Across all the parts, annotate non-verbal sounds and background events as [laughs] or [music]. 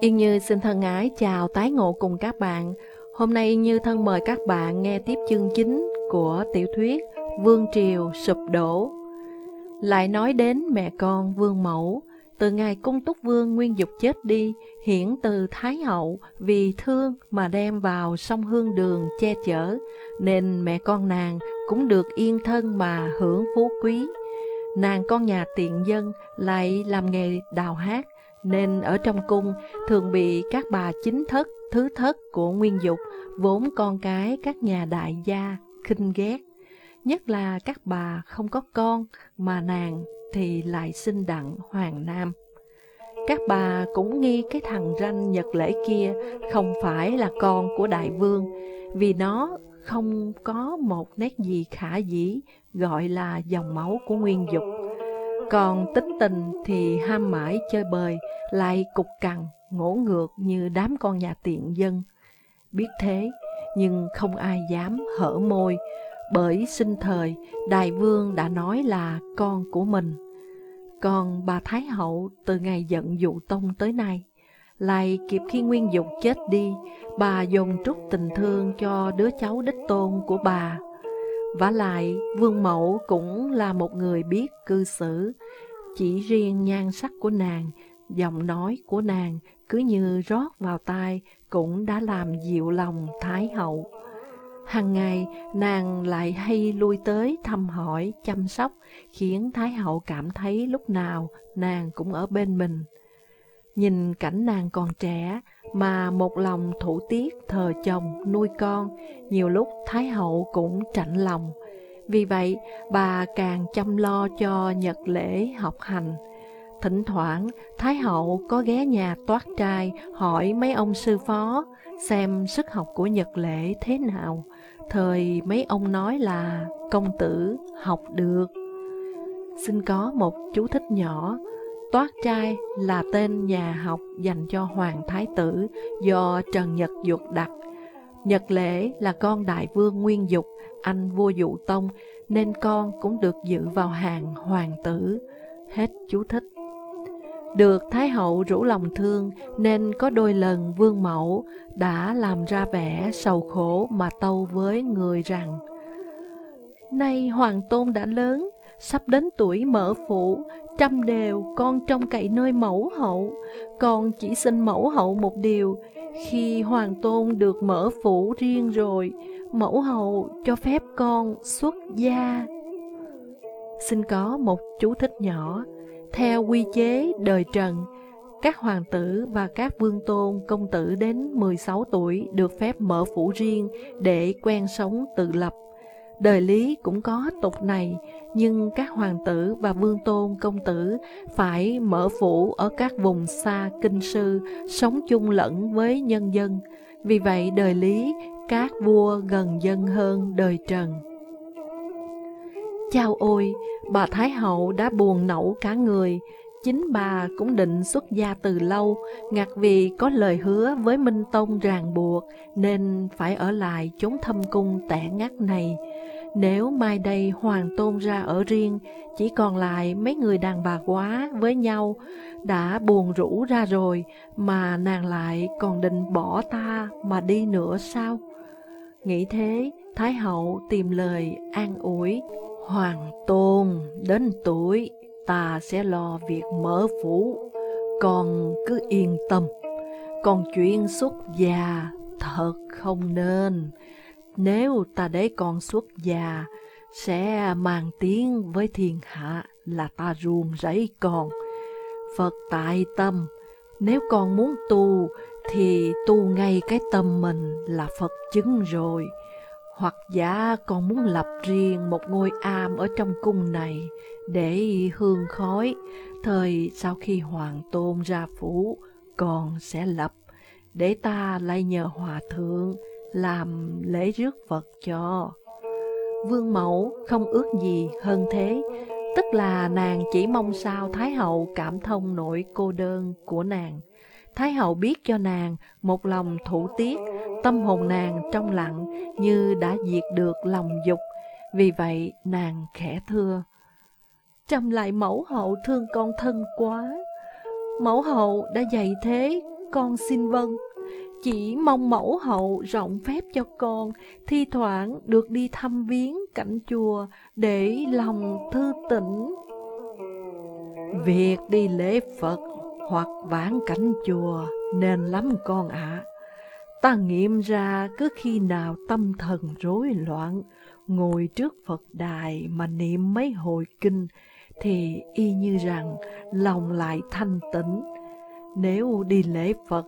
Yên Như xin thân ái chào tái ngộ cùng các bạn. Hôm nay Yên Như thân mời các bạn nghe tiếp chương chính của tiểu thuyết Vương Triều Sụp Đổ. Lại nói đến mẹ con Vương Mẫu, từ ngày cung túc vương nguyên dục chết đi, hiển từ Thái Hậu vì thương mà đem vào sông Hương Đường che chở, nên mẹ con nàng cũng được yên thân mà hưởng phú quý. Nàng con nhà tiện dân lại làm nghề đào hát, nên ở trong cung thường bị các bà chính thất, thứ thất của nguyên dục, vốn con cái các nhà đại gia, khinh ghét. Nhất là các bà không có con, mà nàng thì lại sinh đặng Hoàng Nam. Các bà cũng nghi cái thằng ranh Nhật Lễ kia không phải là con của đại vương, vì nó không có một nét gì khả dĩ gọi là dòng máu của nguyên dục. Còn tính tình thì ham mãi chơi bời, lại cục cằn, ngỗ ngược như đám con nhà tiện dân. Biết thế, nhưng không ai dám hở môi, bởi sinh thời đại vương đã nói là con của mình. Còn bà Thái Hậu từ ngày giận dụ tông tới nay, lại kịp khi Nguyên Dục chết đi, bà dồn trút tình thương cho đứa cháu đích tôn của bà vả lại, Vương Mẫu cũng là một người biết cư xử, chỉ riêng nhan sắc của nàng, giọng nói của nàng cứ như rót vào tai cũng đã làm dịu lòng Thái Hậu. Hằng ngày, nàng lại hay lui tới thăm hỏi, chăm sóc, khiến Thái Hậu cảm thấy lúc nào nàng cũng ở bên mình. Nhìn cảnh nàng còn trẻ, mà một lòng thủ tiết thờ chồng, nuôi con, nhiều lúc Thái Hậu cũng chạnh lòng. Vì vậy, bà càng chăm lo cho nhật lễ học hành. Thỉnh thoảng, Thái Hậu có ghé nhà toát trai hỏi mấy ông sư phó xem sức học của nhật lễ thế nào. Thời mấy ông nói là công tử học được. Xin có một chú thích nhỏ. Toát trai là tên nhà học dành cho Hoàng Thái Tử do Trần Nhật Dục đặt. Nhật Lễ là con đại vương Nguyên Dục, anh vua Dụ Tông, nên con cũng được dự vào hàng hoàng tử. Hết chú thích. Được Thái Hậu rủ lòng thương nên có đôi lần Vương Mẫu đã làm ra vẻ sầu khổ mà tâu với người rằng Nay Hoàng Tôn đã lớn, sắp đến tuổi mở phủ, trăm đều con trông cậy nơi mẫu hậu, con chỉ xin mẫu hậu một điều, khi Hoàng Tôn được mở phủ riêng rồi, mẫu hậu cho phép con xuất gia. Xin có một chú thích nhỏ, theo quy chế đời Trần, các hoàng tử và các vương tôn công tử đến 16 tuổi được phép mở phủ riêng để quen sống tự lập. Đời Lý cũng có tục này, nhưng các hoàng tử và vương tôn công tử phải mở phủ ở các vùng xa kinh sư, sống chung lẫn với nhân dân. Vì vậy đời Lý, các vua gần dân hơn đời Trần. Chao ôi, bà Thái Hậu đã buồn nẫu cả người, chính bà cũng định xuất gia từ lâu, ngặt vì có lời hứa với Minh Tông ràng buộc, nên phải ở lại chốn thâm cung tẻ ngắt này. Nếu mai đây hoàng tôn ra ở riêng, chỉ còn lại mấy người đàn bà quá với nhau, đã buồn rũ ra rồi, mà nàng lại còn định bỏ ta mà đi nữa sao? Nghĩ thế, Thái hậu tìm lời an ủi, Hoàng tôn, đến tuổi, ta sẽ lo việc mở phủ, con cứ yên tâm. Còn chuyện xuất gia, thật không nên. Nếu ta để con xuất gia, sẽ mang tiếng với thiên hạ là ta ruồng rẫy con. Phật tại tâm, nếu con muốn tu, thì tu ngay cái tâm mình là Phật chứng rồi. Hoặc giả con muốn lập riêng một ngôi am ở trong cung này để hương khói, thời sau khi hoàng tôn ra phủ, con sẽ lập, để ta lại nhờ hòa thượng làm lễ rước phật cho. Vương mẫu không ước gì hơn thế, tức là nàng chỉ mong sao Thái hậu cảm thông nỗi cô đơn của nàng. Thái hậu biết cho nàng một lòng thủ tiết, tâm hồn nàng trong lặng như đã diệt được lòng dục. Vì vậy nàng khẽ thưa, Trầm lại mẫu hậu thương con thân quá. Mẫu hậu đã dạy thế, con xin vâng. Chỉ mong mẫu hậu rộng phép cho con, thi thoảng được đi thăm viếng cảnh chùa để lòng thư tĩnh. Việc đi lễ Phật hoặc vãn cảnh chùa nên lắm con ạ. Ta nghiệm ra cứ khi nào tâm thần rối loạn, ngồi trước Phật đài mà niệm mấy hồi kinh, thì y như rằng lòng lại thanh tĩnh. Nếu đi lễ Phật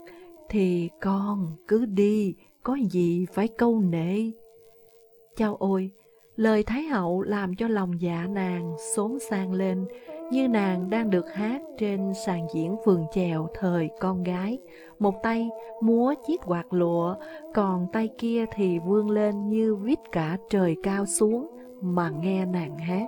thì con cứ đi, có gì phải câu nệ. Chao ôi, lời Thái hậu làm cho lòng dạ nàng xốn sang lên, như nàng đang được hát trên sàn diễn phường chèo thời con gái. Một tay múa chiếc quạt lụa, còn tay kia thì vươn lên như vít cả trời cao xuống mà nghe nàng hát.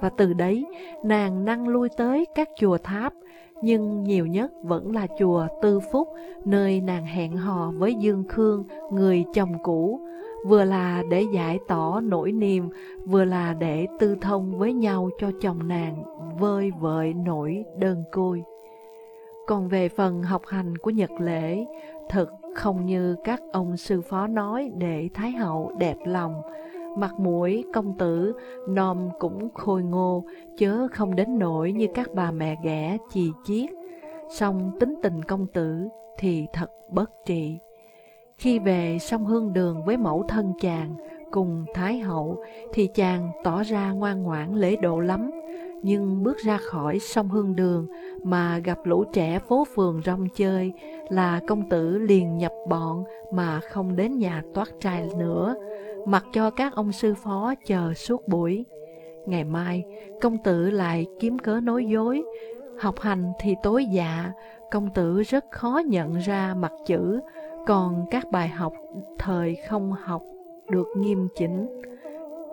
Và từ đấy, nàng năng lui tới các chùa tháp, nhưng nhiều nhất vẫn là chùa Tư Phúc, nơi nàng hẹn hò với Dương Khương, người chồng cũ, vừa là để giải tỏ nỗi niềm, vừa là để tư thông với nhau cho chồng nàng vơi vợi nỗi đơn côi. Còn về phần học hành của Nhật Lễ, thực không như các ông sư phó nói để Thái Hậu đẹp lòng, mặt mũi, công tử, nom cũng khôi ngô, chớ không đến nỗi như các bà mẹ ghẻ chì chiết. Song tính tình công tử thì thật bất trị. Khi về sông hương đường với mẫu thân chàng cùng thái hậu thì chàng tỏ ra ngoan ngoãn lễ độ lắm. Nhưng bước ra khỏi sông hương đường mà gặp lũ trẻ phố phường rong chơi là công tử liền nhập bọn mà không đến nhà toát trai nữa mặc cho các ông sư phó chờ suốt buổi. Ngày mai, công tử lại kiếm cớ nói dối, học hành thì tối dạ, công tử rất khó nhận ra mặt chữ, còn các bài học thời không học được nghiêm chỉnh.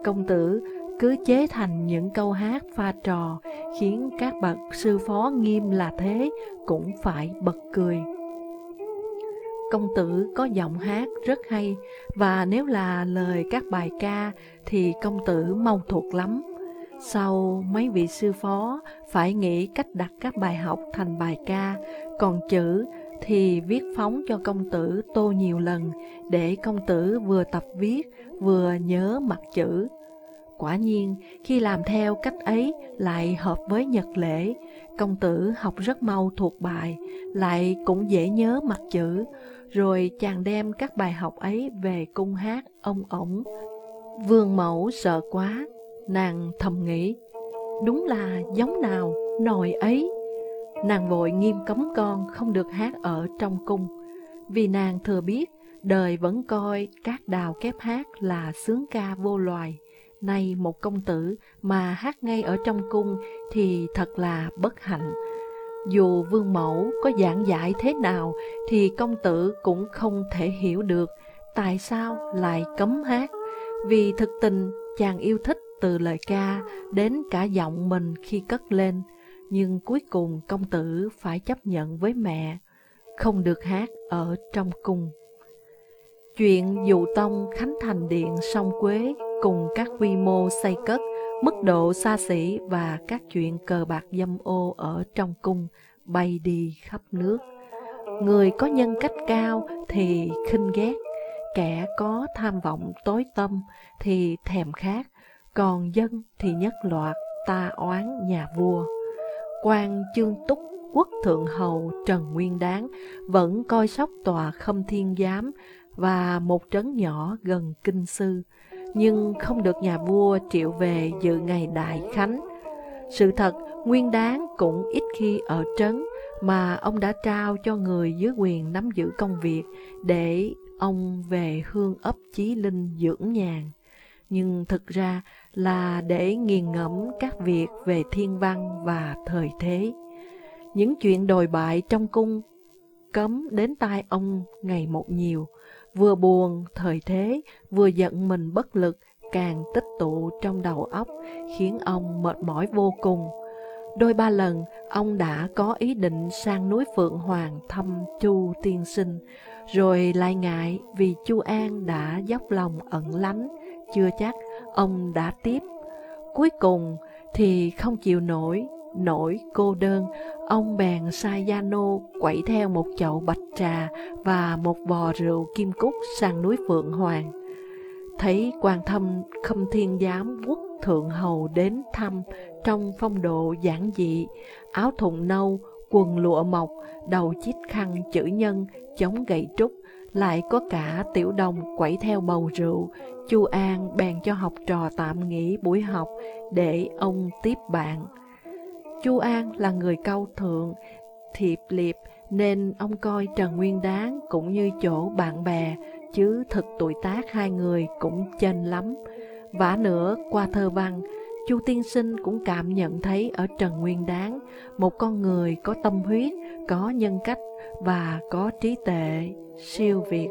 Công tử cứ chế thành những câu hát pha trò, khiến các bậc sư phó nghiêm là thế cũng phải bật cười công tử có giọng hát rất hay và nếu là lời các bài ca thì công tử mau thuộc lắm. Sau mấy vị sư phó phải nghĩ cách đặt các bài học thành bài ca, còn chữ thì viết phóng cho công tử tô nhiều lần để công tử vừa tập viết vừa nhớ mặt chữ. Quả nhiên, khi làm theo cách ấy lại hợp với nhật lễ, công tử học rất mau thuộc bài, lại cũng dễ nhớ mặt chữ, rồi chàng đem các bài học ấy về cung hát ông ổng. Vương mẫu sợ quá, nàng thầm nghĩ, đúng là giống nào, nồi ấy. Nàng vội nghiêm cấm con không được hát ở trong cung, vì nàng thừa biết đời vẫn coi các đào kép hát là sướng ca vô loài. Nay một công tử mà hát ngay ở trong cung thì thật là bất hạnh. Dù vương mẫu có giảng giải thế nào thì công tử cũng không thể hiểu được tại sao lại cấm hát. Vì thực tình chàng yêu thích từ lời ca đến cả giọng mình khi cất lên, nhưng cuối cùng công tử phải chấp nhận với mẹ, không được hát ở trong cung. Chuyện dụ tông khánh thành điện sông Quế cùng các quy mô xây cất mức độ xa xỉ và các chuyện cờ bạc dâm ô ở trong cung bay đi khắp nước. Người có nhân cách cao thì khinh ghét, kẻ có tham vọng tối tâm thì thèm khát, còn dân thì nhất loạt ta oán nhà vua. quan chương túc quốc thượng hầu Trần Nguyên Đáng vẫn coi sóc tòa khâm thiên giám và một trấn nhỏ gần kinh sư nhưng không được nhà vua triệu về dự ngày đại khánh. Sự thật, Nguyên Đáng cũng ít khi ở trấn, mà ông đã trao cho người dưới quyền nắm giữ công việc để ông về hương ấp chí linh dưỡng nhàn. Nhưng thực ra là để nghiền ngẫm các việc về thiên văn và thời thế. Những chuyện đồi bại trong cung cấm đến tai ông ngày một nhiều, vừa buồn thời thế, vừa giận mình bất lực, càng tích tụ trong đầu óc, khiến ông mệt mỏi vô cùng. Đôi ba lần, ông đã có ý định sang núi Phượng Hoàng thăm Chu tiên sinh, rồi lại ngại vì Chu An đã dốc lòng ẩn lánh, chưa chắc ông đã tiếp. Cuối cùng thì không chịu nổi, nỗi cô đơn, ông bèn sai gia nô quẩy theo một chậu bạch trà và một vò rượu kim cúc sang núi Phượng Hoàng. Thấy quan thâm khâm thiên giám quốc thượng hầu đến thăm trong phong độ giản dị, áo thùng nâu, quần lụa mộc, đầu chít khăn chữ nhân, chống gậy trúc, lại có cả tiểu đồng quẩy theo bầu rượu. Chu An bèn cho học trò tạm nghỉ buổi học để ông tiếp bạn. Chu An là người câu thượng, thiệp liệp nên ông coi Trần Nguyên Đáng cũng như chỗ bạn bè, chứ thực tuổi tác hai người cũng chênh lắm. Vả nữa, qua thơ văn, Chu Tiên Sinh cũng cảm nhận thấy ở Trần Nguyên Đáng một con người có tâm huyết, có nhân cách và có trí tệ, siêu việt.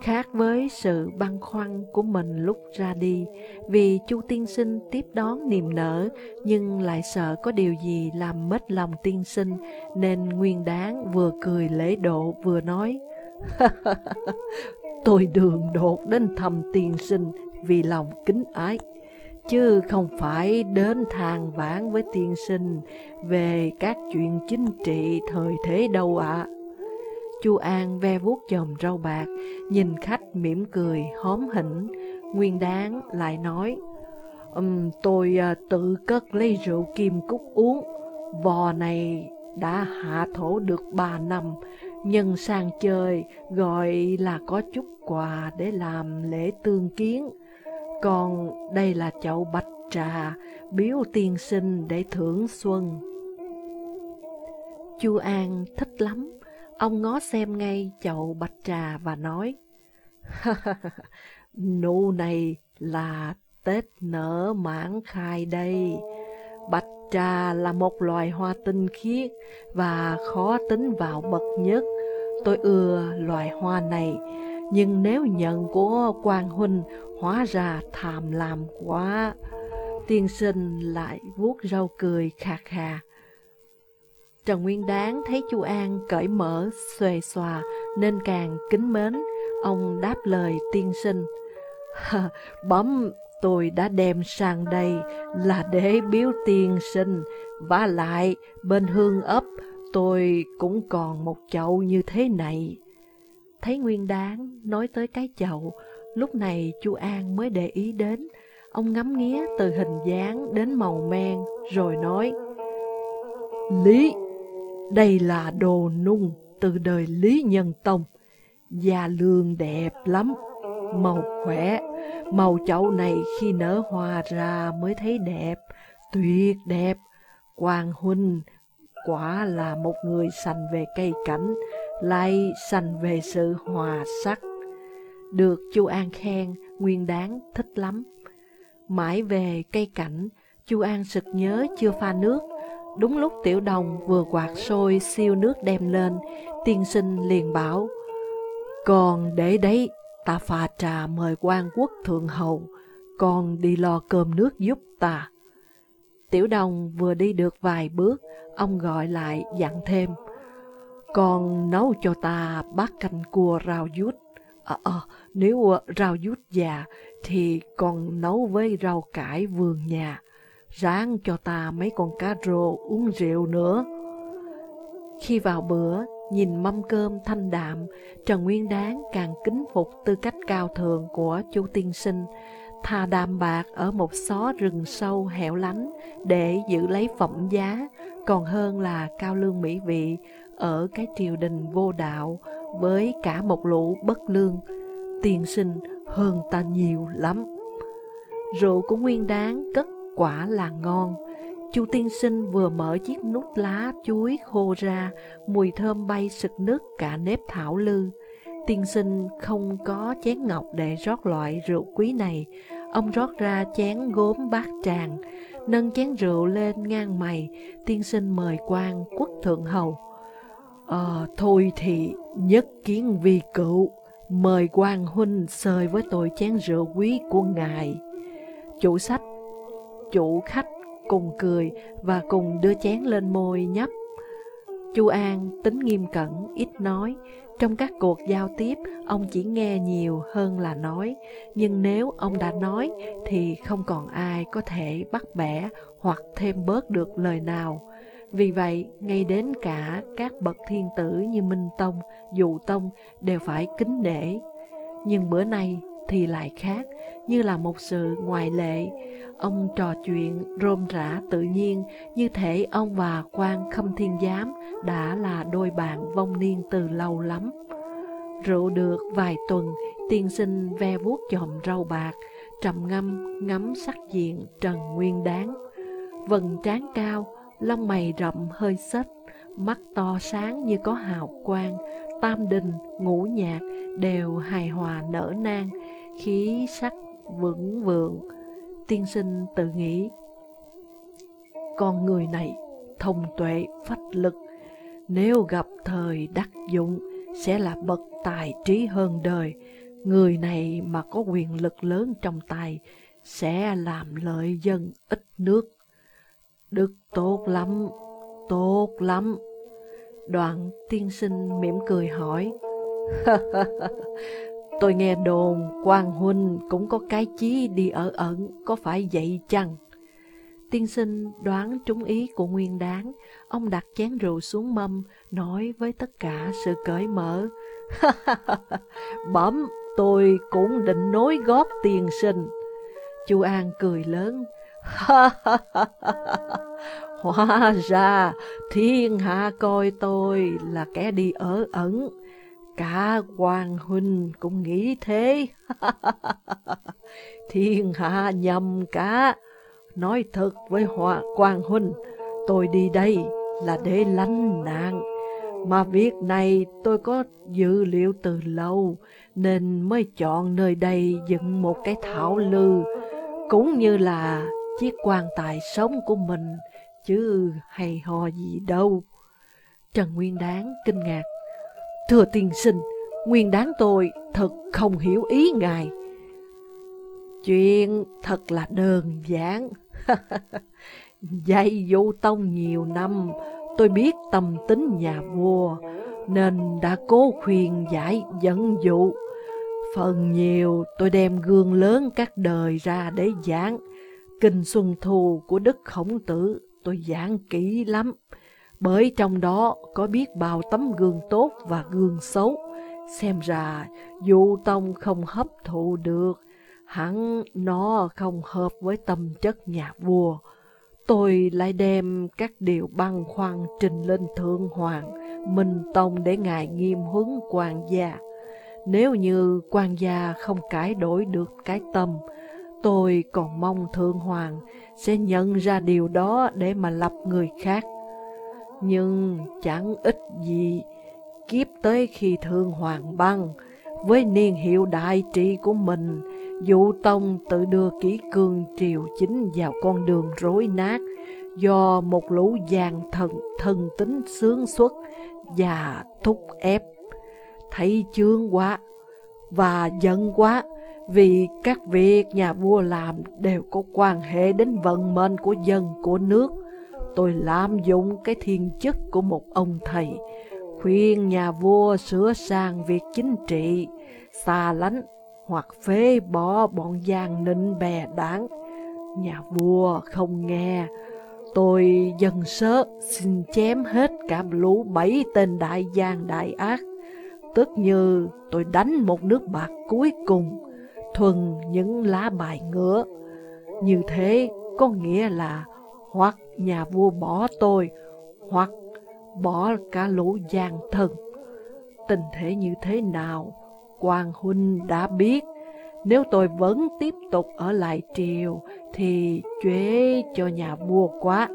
Khác với sự băn khoăn của mình lúc ra đi, vì Chu Tiên Sinh tiếp đón niềm nở, nhưng lại sợ có điều gì làm mất lòng tiên sinh, nên Nguyên Đáng vừa cười lễ độ vừa nói, [laughs] Tôi đường đột đến thăm tiên sinh vì lòng kính ái, chứ không phải đến than vãn với tiên sinh về các chuyện chính trị thời thế đâu ạ. À. Chu An ve vuốt chòm râu bạc, nhìn khách mỉm cười, hóm hỉnh. Nguyên đáng lại nói, um, tôi uh, tự cất lấy rượu kim cúc uống, vò này đã hạ thổ được ba năm, nhân sang chơi gọi là có chút quà để làm lễ tương kiến. Còn đây là chậu bạch trà, biếu tiên sinh để thưởng xuân. Chu An thích lắm, ông ngó xem ngay chậu bạch trà và nói, [laughs] Nụ này là Tết nở mãn khai đây. Bạch trà là một loài hoa tinh khiết và khó tính vào bậc nhất. Tôi ưa loài hoa này, nhưng nếu nhận của quan huynh hóa ra tham lam quá. Tiên sinh lại vuốt râu cười khà khà. Trần Nguyên Đáng thấy chu An cởi mở, xuề xòa nên càng kính mến. Ông đáp lời tiên sinh. Bấm tôi đã đem sang đây là để biếu tiên sinh, và lại bên hương ấp tôi cũng còn một chậu như thế này. Thấy Nguyên Đáng nói tới cái chậu, lúc này chu An mới để ý đến. Ông ngắm nghía từ hình dáng đến màu men, rồi nói, Lý, đây là đồ nung từ đời Lý Nhân Tông, da lương đẹp lắm, màu khỏe, màu chậu này khi nở hoa ra mới thấy đẹp, tuyệt đẹp. Quang Huynh quả là một người sành về cây cảnh, lại sành về sự hòa sắc. Được chu An khen, Nguyên Đáng thích lắm. Mãi về cây cảnh, chu An sực nhớ chưa pha nước. Đúng lúc tiểu đồng vừa quạt sôi siêu nước đem lên, tiên sinh liền bảo, Còn để đấy, ta pha trà mời quan quốc thượng hầu, còn đi lo cơm nước giúp ta. Tiểu đồng vừa đi được vài bước, ông gọi lại dặn thêm, Con nấu cho ta bát canh cua rau dút. À, à, nếu rau dút già thì con nấu với rau cải vườn nhà. Ráng cho ta mấy con cá rô uống rượu nữa. Khi vào bữa, nhìn mâm cơm thanh đạm, Trần Nguyên Đáng càng kính phục tư cách cao thượng của chu tiên sinh, thà đàm bạc ở một xó rừng sâu hẻo lánh để giữ lấy phẩm giá, còn hơn là cao lương mỹ vị ở cái triều đình vô đạo với cả một lũ bất lương, tiên sinh hơn ta nhiều lắm. Rượu của Nguyên Đáng cất quả là ngon. Chu tiên sinh vừa mở chiếc nút lá chuối khô ra, mùi thơm bay sực nức cả nếp thảo lư. Tiên sinh không có chén ngọc để rót loại rượu quý này. Ông rót ra chén gốm bát tràng, nâng chén rượu lên ngang mày, tiên sinh mời quan quốc thượng hầu. Ờ, thôi thì nhất kiến vi cựu, mời quan huynh sơi với tôi chén rượu quý của ngài. Chủ sách, chủ khách cùng cười và cùng đưa chén lên môi nhấp. Chu An tính nghiêm cẩn, ít nói. Trong các cuộc giao tiếp, ông chỉ nghe nhiều hơn là nói. Nhưng nếu ông đã nói, thì không còn ai có thể bắt bẻ hoặc thêm bớt được lời nào. Vì vậy, ngay đến cả các bậc thiên tử như Minh Tông, Dụ Tông đều phải kính nể. Nhưng bữa nay thì lại khác, như là một sự ngoại lệ. Ông trò chuyện rôm rã tự nhiên, như thể ông và quan khâm thiên giám đã là đôi bạn vong niên từ lâu lắm. Rượu được vài tuần, tiên sinh ve vuốt chòm râu bạc, trầm ngâm ngắm sắc diện Trần Nguyên Đáng. Vần trán cao, lông mày rậm hơi xếch, mắt to sáng như có hào quang, tam đình, ngũ nhạc đều hài hòa nở nang, khí sắc vững vượng. Tiên sinh tự nghĩ, con người này thông tuệ phách lực, nếu gặp thời đắc dụng sẽ là bậc tài trí hơn đời. Người này mà có quyền lực lớn trong tay sẽ làm lợi dân ít nước. Đức tốt lắm, tốt lắm. Đoạn tiên sinh mỉm cười hỏi. [laughs] Tôi nghe đồn quang huynh cũng có cái chí đi ở ẩn, có phải vậy chăng? Tiên sinh đoán trúng ý của Nguyên Đáng, ông đặt chén rượu xuống mâm, nói với tất cả sự cởi mở. [laughs] Bẩm, tôi cũng định nối góp tiền sinh. Chu An cười lớn. [laughs] Hóa ra thiên hạ coi tôi là kẻ đi ở ẩn. Cả quan huynh cũng nghĩ thế. [laughs] thiên hạ nhầm cả. Nói thật với hòa quan huynh, tôi đi đây là để lánh nạn. Mà việc này tôi có dự liệu từ lâu, nên mới chọn nơi đây dựng một cái thảo lư, cũng như là chiếc quan tài sống của mình, chứ hay ho gì đâu. Trần Nguyên Đáng kinh ngạc. Thưa tiên sinh, Nguyên Đáng tôi thật không hiểu ý ngài. Chuyện thật là đơn giản. [laughs] Dạy vô tông nhiều năm, tôi biết tâm tính nhà vua, nên đã cố khuyên giải dẫn dụ. Phần nhiều tôi đem gương lớn các đời ra để giảng. Kinh Xuân Thu của Đức Khổng Tử tôi giảng kỹ lắm, bởi trong đó có biết bao tấm gương tốt và gương xấu. Xem ra dụ tông không hấp thụ được, hẳn nó không hợp với tâm chất nhà vua. Tôi lại đem các điều băng khoăn trình lên Thượng Hoàng, Minh Tông để ngài nghiêm huấn quan gia. Nếu như quan gia không cải đổi được cái tâm, tôi còn mong Thượng Hoàng sẽ nhận ra điều đó để mà lập người khác. Nhưng chẳng ích gì, kiếp tới khi thương Hoàng băng, với niên hiệu đại trị của mình, Dụ Tông tự đưa kỹ cương triều chính vào con đường rối nát do một lũ giàn thần thần tính sướng xuất và thúc ép. Thấy chướng quá và giận quá vì các việc nhà vua làm đều có quan hệ đến vận mệnh của dân của nước. Tôi lạm dụng cái thiên chức của một ông thầy, khuyên nhà vua sửa sang việc chính trị, xa lánh hoặc phế bỏ bọn gian nịnh bè đảng. Nhà vua không nghe, tôi dần sớ xin chém hết cả lũ bảy tên đại gian đại ác. Tức như tôi đánh một nước bạc cuối cùng, thuần những lá bài ngựa. Như thế có nghĩa là hoặc nhà vua bỏ tôi, hoặc bỏ cả lũ gian thần. Tình thế như thế nào? quan Huynh đã biết, nếu tôi vẫn tiếp tục ở lại triều, thì chế cho nhà vua quá,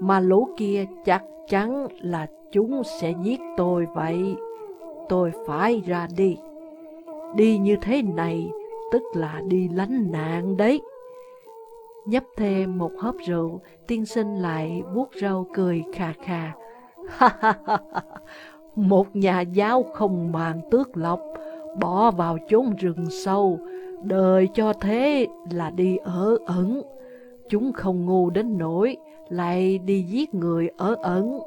mà lũ kia chắc chắn là chúng sẽ giết tôi vậy. Tôi phải ra đi. Đi như thế này, tức là đi lánh nạn đấy. Nhấp thêm một hớp rượu, tiên sinh lại vuốt râu cười khà khà. một nhà giáo không màng tước lộc, bỏ vào chốn rừng sâu, đời cho thế là đi ở ẩn. Chúng không ngu đến nỗi lại đi giết người ở ẩn.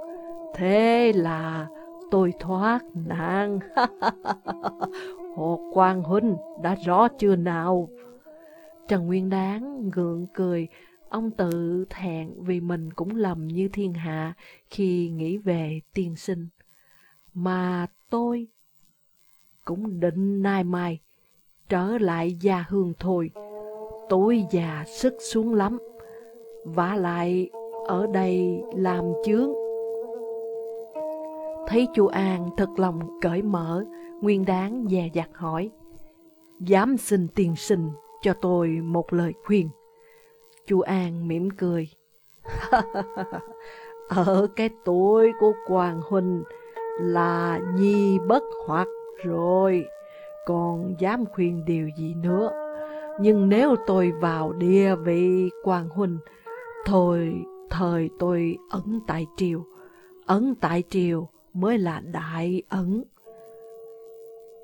Thế là tôi thoát nạn. [laughs] Hồ Quang Huynh đã rõ chưa nào? Trần Nguyên Đáng gượng cười, ông tự thẹn vì mình cũng lầm như thiên hạ khi nghĩ về tiên sinh. Mà tôi cũng định nay mai trở lại gia hương thôi. Tôi già sức xuống lắm, và lại ở đây làm chướng. Thấy chu An thật lòng cởi mở, Nguyên Đáng dè dặt hỏi. Dám xin tiền sinh cho tôi một lời khuyên. Chu An mỉm cười. [laughs] Ở cái tuổi của Hoàng Huynh là nhi bất hoặc rồi, còn dám khuyên điều gì nữa. Nhưng nếu tôi vào địa vị Hoàng Huynh, thôi thời tôi ẩn tại triều, ẩn tại triều mới là đại ẩn.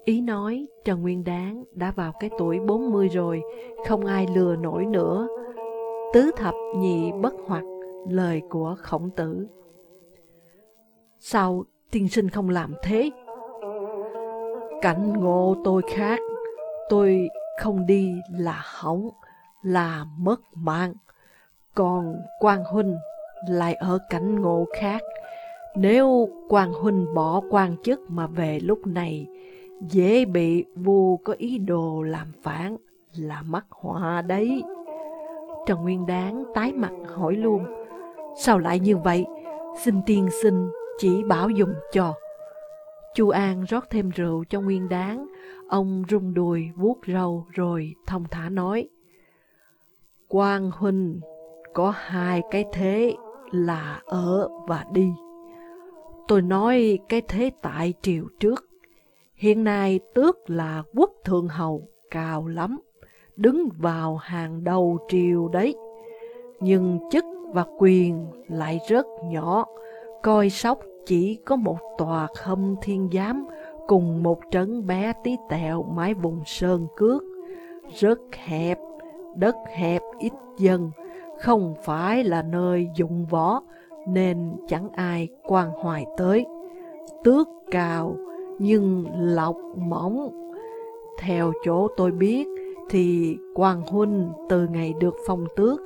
Ý nói Trần Nguyên Đáng đã vào cái tuổi 40 rồi, không ai lừa nổi nữa. Tứ thập nhị bất hoặc, lời của khổng tử. Sao tiên sinh không làm thế? Cảnh ngộ tôi khác, tôi không đi là hỏng, là mất mạng. Còn quang huynh lại ở cảnh ngộ khác. Nếu quang huynh bỏ quan chức mà về lúc này, dễ bị vua có ý đồ làm phản, là mắc họa đấy. Trần Nguyên Đáng tái mặt hỏi luôn, sao lại như vậy? Xin tiên sinh chỉ bảo dùng cho. Chu An rót thêm rượu cho Nguyên Đáng, ông rung đùi vuốt râu rồi thông thả nói. Quang Huynh có hai cái thế là ở và đi. Tôi nói cái thế tại triều trước. Hiện nay tước là quốc thượng hầu cao lắm, đứng vào hàng đầu triều đấy. Nhưng chức và quyền lại rất nhỏ, coi sóc chỉ có một tòa khâm thiên giám cùng một trấn bé tí tẹo mái vùng sơn cước, rất hẹp, đất hẹp ít dân, không phải là nơi dụng võ, nên chẳng ai quan hoài tới. Tước cao, nhưng lọc mỏng. Theo chỗ tôi biết, thì quang huynh từ ngày được phong tước,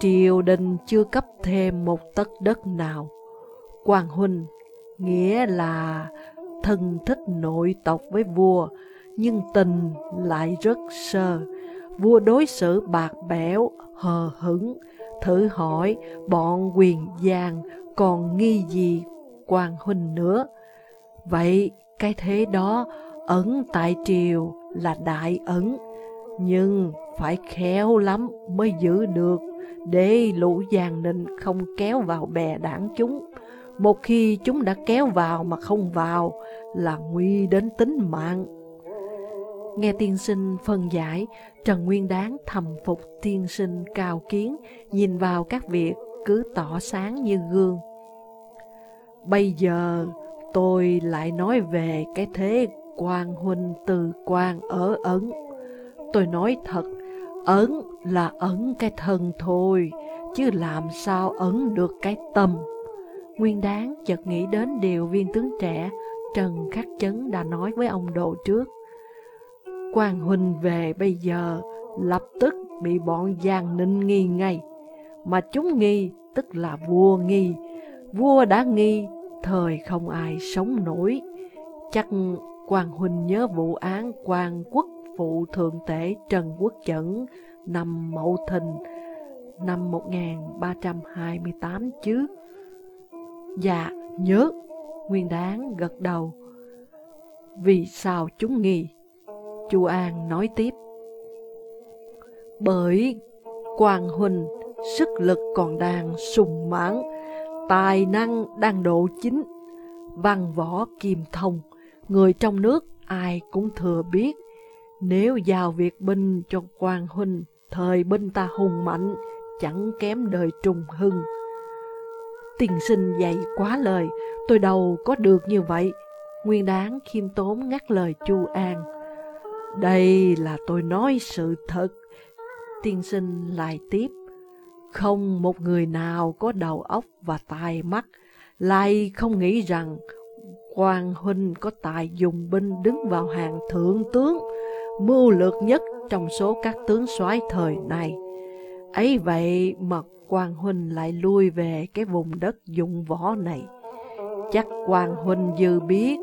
triều đình chưa cấp thêm một tấc đất nào. quang huynh nghĩa là thân thích nội tộc với vua, nhưng tình lại rất sơ. Vua đối xử bạc bẽo, hờ hững, thử hỏi bọn quyền giang còn nghi gì quang huynh nữa. Vậy cái thế đó ẩn tại triều là đại ẩn, nhưng phải khéo lắm mới giữ được để lũ giang ninh không kéo vào bè đảng chúng. Một khi chúng đã kéo vào mà không vào là nguy đến tính mạng. Nghe tiên sinh phân giải, Trần Nguyên Đáng thầm phục tiên sinh cao kiến, nhìn vào các việc cứ tỏ sáng như gương. Bây giờ tôi lại nói về cái thế quan huynh từ quan ở ẩn. Tôi nói thật, ẩn là ẩn cái thân thôi, chứ làm sao ẩn được cái tâm. Nguyên đáng chợt nghĩ đến điều viên tướng trẻ Trần Khắc Chấn đã nói với ông Đồ trước. Quan huynh về bây giờ lập tức bị bọn Giang Ninh nghi ngay. Mà chúng nghi tức là vua nghi. Vua đã nghi, thời không ai sống nổi. Chắc quan huynh nhớ vụ án quan quốc phụ thượng tể Trần Quốc Chẩn năm Mậu Thìn năm 1328 chứ. Dạ, nhớ. Nguyên đáng gật đầu. Vì sao chúng nghi? Chu An nói tiếp. Bởi Quang Huynh sức lực còn đang sùng mãn, tài năng đang độ chính, văn võ kiềm thông, người trong nước ai cũng thừa biết. Nếu giao việc binh cho quan Huynh, thời binh ta hùng mạnh, chẳng kém đời trùng hưng. Tiền sinh dạy quá lời, tôi đâu có được như vậy. Nguyên đáng khiêm tốn ngắt lời Chu An. Đây là tôi nói sự thật. Tiên sinh lại tiếp. Không một người nào có đầu óc và tai mắt lại không nghĩ rằng Quan Huynh có tài dùng binh đứng vào hàng thượng tướng, mưu lược nhất trong số các tướng soái thời này. Ấy vậy mà Quan Huynh lại lui về cái vùng đất dụng võ này. Chắc Quan Huynh dư biết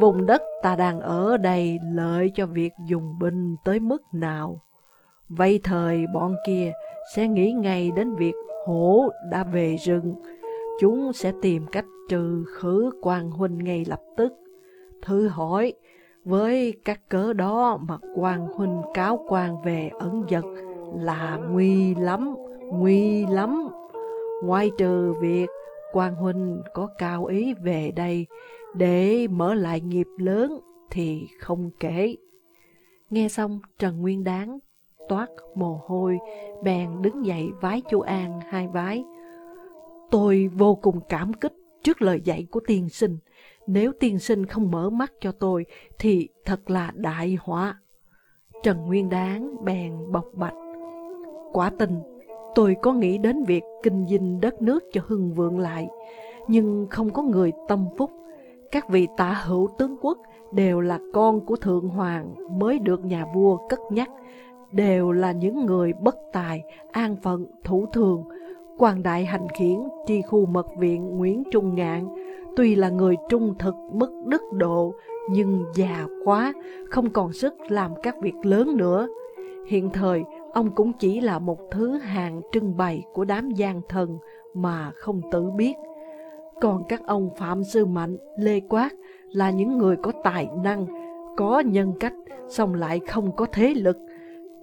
vùng đất ta đang ở đây lợi cho việc dùng binh tới mức nào. Vậy thời bọn kia sẽ nghĩ ngay đến việc hổ đã về rừng, chúng sẽ tìm cách trừ khử quan huynh ngay lập tức. Thử hỏi, với các cớ đó mà quan huynh cáo quan về ẩn giật là nguy lắm, nguy lắm. Ngoài trừ việc quan huynh có cao ý về đây để mở lại nghiệp lớn thì không kể. Nghe xong Trần Nguyên Đáng toát mồ hôi, bèn đứng dậy vái chú An hai vái. Tôi vô cùng cảm kích trước lời dạy của tiên sinh. Nếu tiên sinh không mở mắt cho tôi thì thật là đại họa. Trần Nguyên Đáng bèn bộc bạch. Quả tình, tôi có nghĩ đến việc kinh dinh đất nước cho hưng vượng lại, nhưng không có người tâm phúc. Các vị tả hữu tướng quốc đều là con của Thượng Hoàng mới được nhà vua cất nhắc, đều là những người bất tài, an phận, thủ thường. Quan đại hành khiển tri khu mật viện Nguyễn Trung Ngạn, tuy là người trung thực mất đức độ, nhưng già quá, không còn sức làm các việc lớn nữa. Hiện thời, ông cũng chỉ là một thứ hàng trưng bày của đám gian thần mà không tự biết. Còn các ông Phạm Sư Mạnh, Lê Quát là những người có tài năng, có nhân cách, song lại không có thế lực,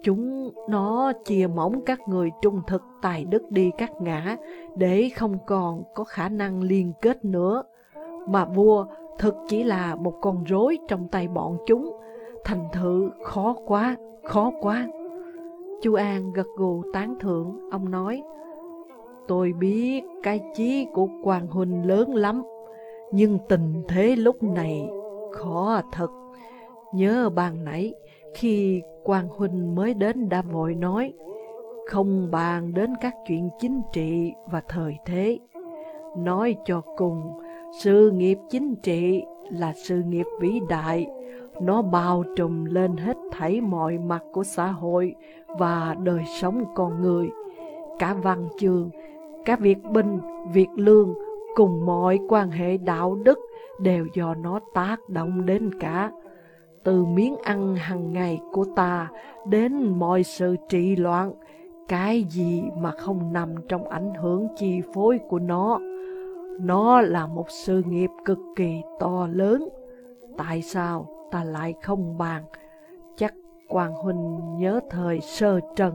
Chúng nó chia mỏng các người trung thực tài đức đi các ngã để không còn có khả năng liên kết nữa. Mà vua thực chỉ là một con rối trong tay bọn chúng. Thành thử khó quá, khó quá. Chu An gật gù tán thưởng, ông nói, Tôi biết cái chí của quan huynh lớn lắm, nhưng tình thế lúc này khó thật. Nhớ ban nãy, khi quan huynh mới đến đã vội nói, không bàn đến các chuyện chính trị và thời thế. Nói cho cùng, sự nghiệp chính trị là sự nghiệp vĩ đại, nó bao trùm lên hết thảy mọi mặt của xã hội và đời sống con người. Cả văn chương, cả việc binh, việc lương cùng mọi quan hệ đạo đức đều do nó tác động đến cả từ miếng ăn hàng ngày của ta đến mọi sự trị loạn, cái gì mà không nằm trong ảnh hưởng chi phối của nó. Nó là một sự nghiệp cực kỳ to lớn. Tại sao ta lại không bàn? Chắc Hoàng Huynh nhớ thời sơ trần,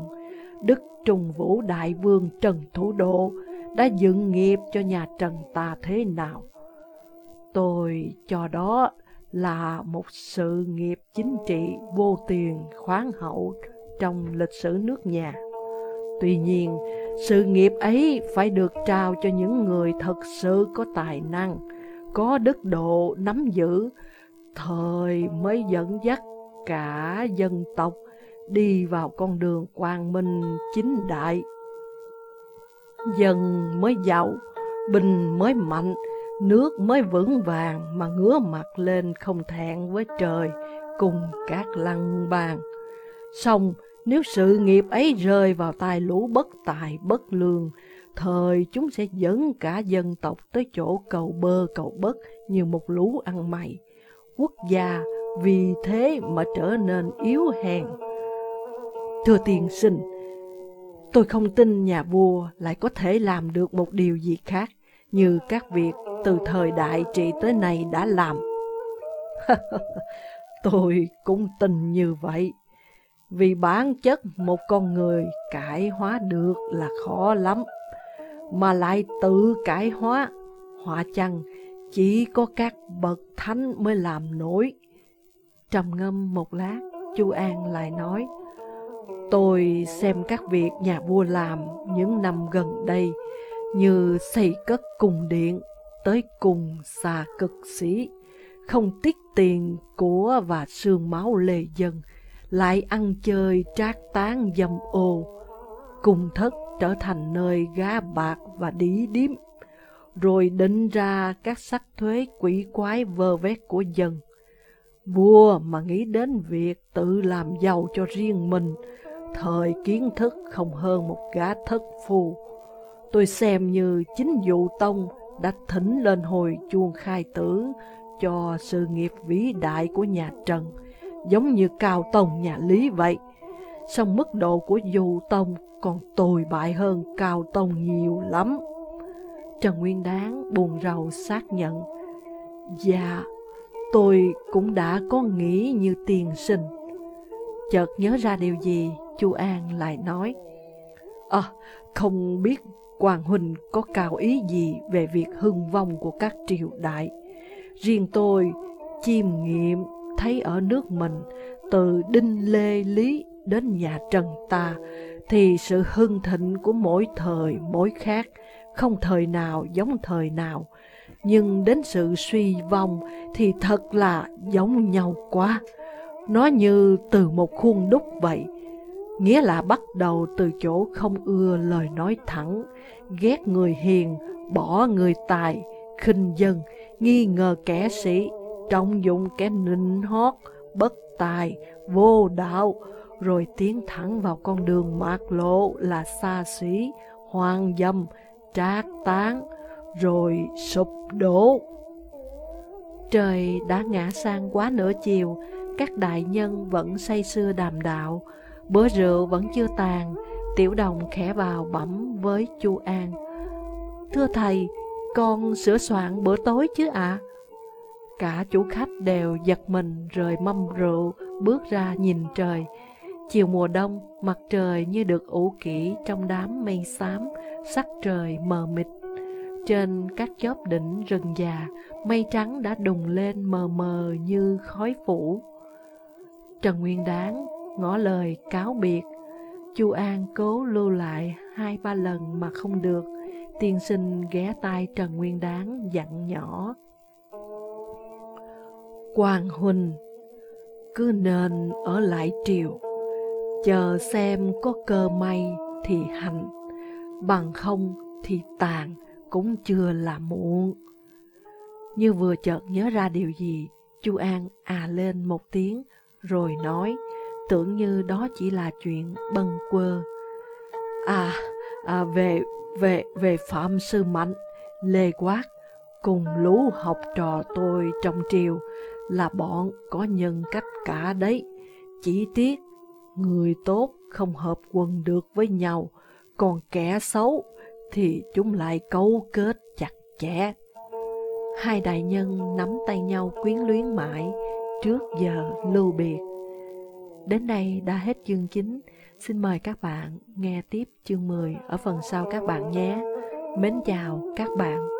Đức Trung Vũ Đại Vương Trần Thủ Độ đã dựng nghiệp cho nhà Trần ta thế nào? Tôi cho đó là một sự nghiệp chính trị vô tiền khoáng hậu trong lịch sử nước nhà. Tuy nhiên, sự nghiệp ấy phải được trao cho những người thật sự có tài năng, có đức độ nắm giữ, thời mới dẫn dắt cả dân tộc đi vào con đường quang minh chính đại. Dân mới giàu, binh mới mạnh, Nước mới vững vàng mà ngứa mặt lên không thẹn với trời cùng các lăng bàn. Xong, nếu sự nghiệp ấy rơi vào tay lũ bất tài bất lương, thời chúng sẽ dẫn cả dân tộc tới chỗ cầu bơ cầu bất như một lũ ăn mày. Quốc gia vì thế mà trở nên yếu hèn. Thưa tiền sinh, tôi không tin nhà vua lại có thể làm được một điều gì khác như các việc từ thời đại trị tới nay đã làm. [laughs] Tôi cũng tin như vậy, vì bản chất một con người cải hóa được là khó lắm, mà lại tự cải hóa, họa chăng chỉ có các bậc thánh mới làm nổi. Trầm ngâm một lát, chu An lại nói, Tôi xem các việc nhà vua làm những năm gần đây như xây cất cung điện, tới cùng xa cực sĩ, không tiếc tiền của và xương máu lê dân, lại ăn chơi trác tán dâm ô, cùng thất trở thành nơi gá bạc và đí điếm. rồi định ra các sắc thuế quỷ quái vơ vét của dân. Vua mà nghĩ đến việc tự làm giàu cho riêng mình, thời kiến thức không hơn một gã thất phù Tôi xem như chính dụ tông đã thỉnh lên hồi chuông khai tử cho sự nghiệp vĩ đại của nhà Trần, giống như cao tông nhà Lý vậy. Song mức độ của dụ tông còn tồi bại hơn cao tông nhiều lắm. Trần Nguyên Đáng buồn rầu xác nhận. Dạ, tôi cũng đã có nghĩ như tiền sinh. Chợt nhớ ra điều gì, chu An lại nói. À, không biết Hoàng Huynh có cao ý gì về việc hưng vong của các triều đại. Riêng tôi chiêm nghiệm thấy ở nước mình, từ Đinh Lê Lý đến nhà Trần ta, thì sự hưng thịnh của mỗi thời mỗi khác, không thời nào giống thời nào. Nhưng đến sự suy vong thì thật là giống nhau quá. Nó như từ một khuôn đúc vậy, nghĩa là bắt đầu từ chỗ không ưa lời nói thẳng, ghét người hiền, bỏ người tài, khinh dân, nghi ngờ kẻ sĩ, trọng dụng kẻ nịnh hót, bất tài, vô đạo, rồi tiến thẳng vào con đường mạt lộ là xa xỉ, hoang dâm, trác tán, rồi sụp đổ. Trời đã ngã sang quá nửa chiều, các đại nhân vẫn say sưa đàm đạo, bữa rượu vẫn chưa tàn, tiểu đồng khẽ vào bẩm với chu An. Thưa thầy, con sửa soạn bữa tối chứ ạ? À? Cả chủ khách đều giật mình rời mâm rượu, bước ra nhìn trời. Chiều mùa đông, mặt trời như được ủ kỹ trong đám mây xám, sắc trời mờ mịt. Trên các chóp đỉnh rừng già, mây trắng đã đùng lên mờ mờ như khói phủ. Trần Nguyên Đáng ngỏ lời cáo biệt. Chu An cố lưu lại hai ba lần mà không được. Tiên sinh ghé tai Trần Nguyên Đáng dặn nhỏ. Quang Huynh, cứ nên ở lại triều, chờ xem có cơ may thì hành, bằng không thì tàn cũng chưa là muộn. Như vừa chợt nhớ ra điều gì, Chu An à lên một tiếng rồi nói, tưởng như đó chỉ là chuyện bâng quơ. À, à về về về Phạm Sư Mạnh, Lê Quát, cùng lũ học trò tôi trong triều là bọn có nhân cách cả đấy. Chỉ tiếc, người tốt không hợp quần được với nhau, còn kẻ xấu thì chúng lại cấu kết chặt chẽ. Hai đại nhân nắm tay nhau quyến luyến mãi, trước giờ lưu biệt. Đến đây đã hết chương 9, xin mời các bạn nghe tiếp chương 10 ở phần sau các bạn nhé. Mến chào các bạn.